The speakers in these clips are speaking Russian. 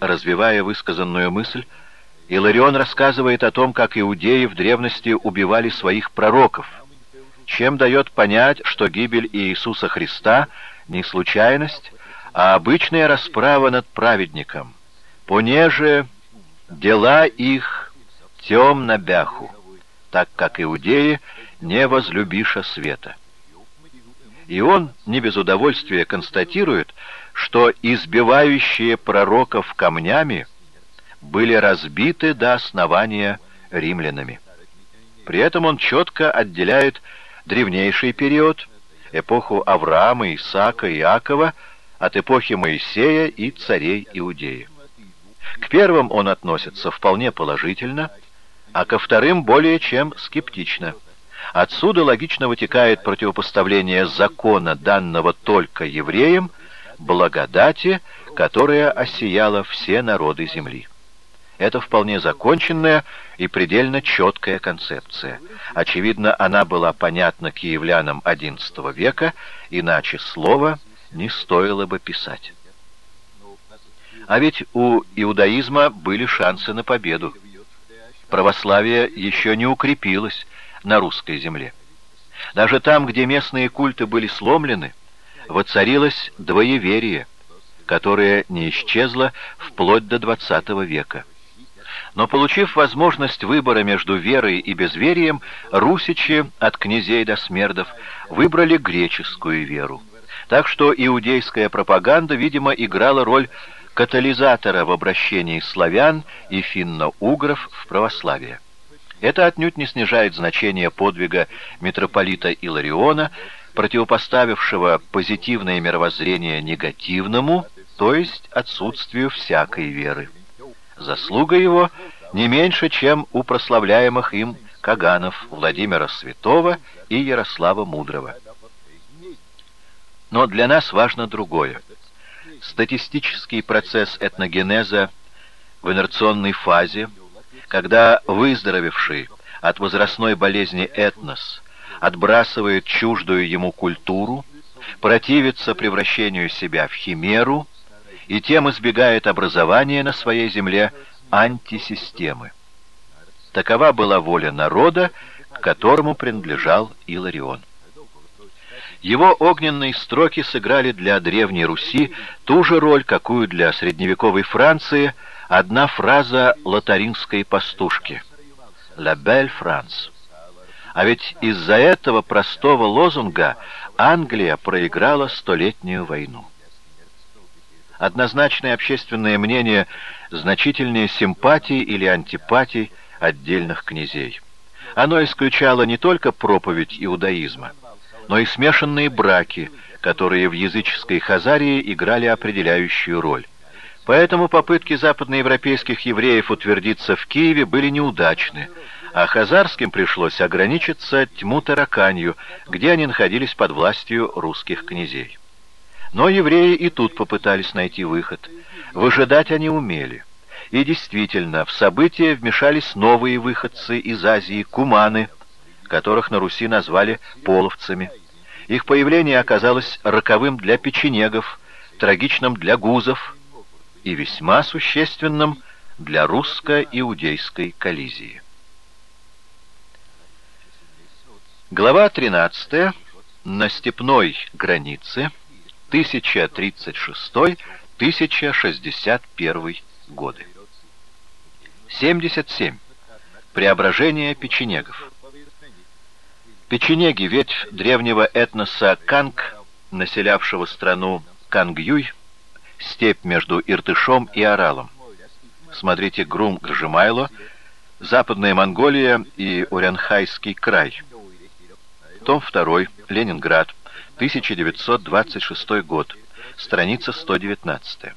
Развивая высказанную мысль, Иларион рассказывает о том, как иудеи в древности убивали своих пророков, чем дает понять, что гибель Иисуса Христа не случайность, а обычная расправа над праведником. Понеже дела их темно бяху, так как иудеи не возлюбиша света. И он не без удовольствия констатирует, что избивающие пророков камнями были разбиты до основания римлянами. При этом он четко отделяет древнейший период, эпоху Авраама, Исаака Иакова, от эпохи Моисея и царей Иудеи. К первым он относится вполне положительно, а ко вторым более чем скептично. Отсюда логично вытекает противопоставление закона, данного только евреям, благодати, которая осияла все народы земли. Это вполне законченная и предельно четкая концепция. Очевидно, она была понятна киевлянам XI века, иначе слова не стоило бы писать. А ведь у иудаизма были шансы на победу. Православие еще не укрепилось на русской земле. Даже там, где местные культы были сломлены, воцарилось двоеверие, которое не исчезло вплоть до XX века. Но получив возможность выбора между верой и безверием, русичи от князей до смердов выбрали греческую веру. Так что иудейская пропаганда, видимо, играла роль катализатора в обращении славян и финно-угров в православие. Это отнюдь не снижает значение подвига митрополита Илариона, противопоставившего позитивное мировоззрение негативному, то есть отсутствию всякой веры. Заслуга его не меньше, чем у прославляемых им Каганов Владимира Святого и Ярослава Мудрого. Но для нас важно другое. Статистический процесс этногенеза в инерционной фазе, когда выздоровевший от возрастной болезни этнос отбрасывает чуждую ему культуру, противится превращению себя в химеру, и тем избегает образования на своей земле антисистемы. Такова была воля народа, к которому принадлежал Иларион. Его огненные строки сыграли для Древней Руси ту же роль, какую для средневековой Франции одна фраза лотаринской пастушки «La belle France». А ведь из-за этого простого лозунга Англия проиграла Столетнюю войну однозначное общественное мнение значительнее симпатий или антипатий отдельных князей. Оно исключало не только проповедь иудаизма, но и смешанные браки, которые в языческой Хазарии играли определяющую роль. Поэтому попытки западноевропейских евреев утвердиться в Киеве были неудачны, а хазарским пришлось ограничиться тьму-тараканью, где они находились под властью русских князей. Но евреи и тут попытались найти выход. Выжидать они умели. И действительно, в события вмешались новые выходцы из Азии, куманы, которых на Руси назвали половцами. Их появление оказалось роковым для печенегов, трагичным для гузов и весьма существенным для русско-иудейской коллизии. Глава 13. На степной границе 1036-1061 годы. 77. Преображение печенегов. Печенеги, ветвь древнего этноса Канг, населявшего страну Кангюй, степь между Иртышом и Оралом. Смотрите Грум Гржимайло, Западная Монголия и Урянхайский край. Том 2, Ленинград, 1926 год, страница 119.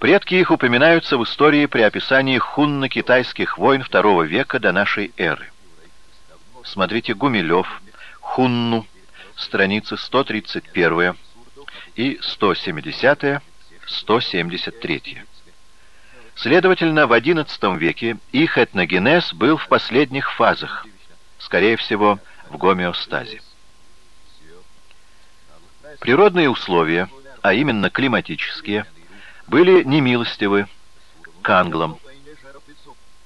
Предки их упоминаются в истории при описании хунно-китайских войн II века до нашей эры. Смотрите Гумилев, Хунну, страницы 131 и 170, 173. Следовательно, в XI веке их этногенез был в последних фазах, скорее всего, в гомеостазе. Природные условия, а именно климатические, были немилостивы к англам.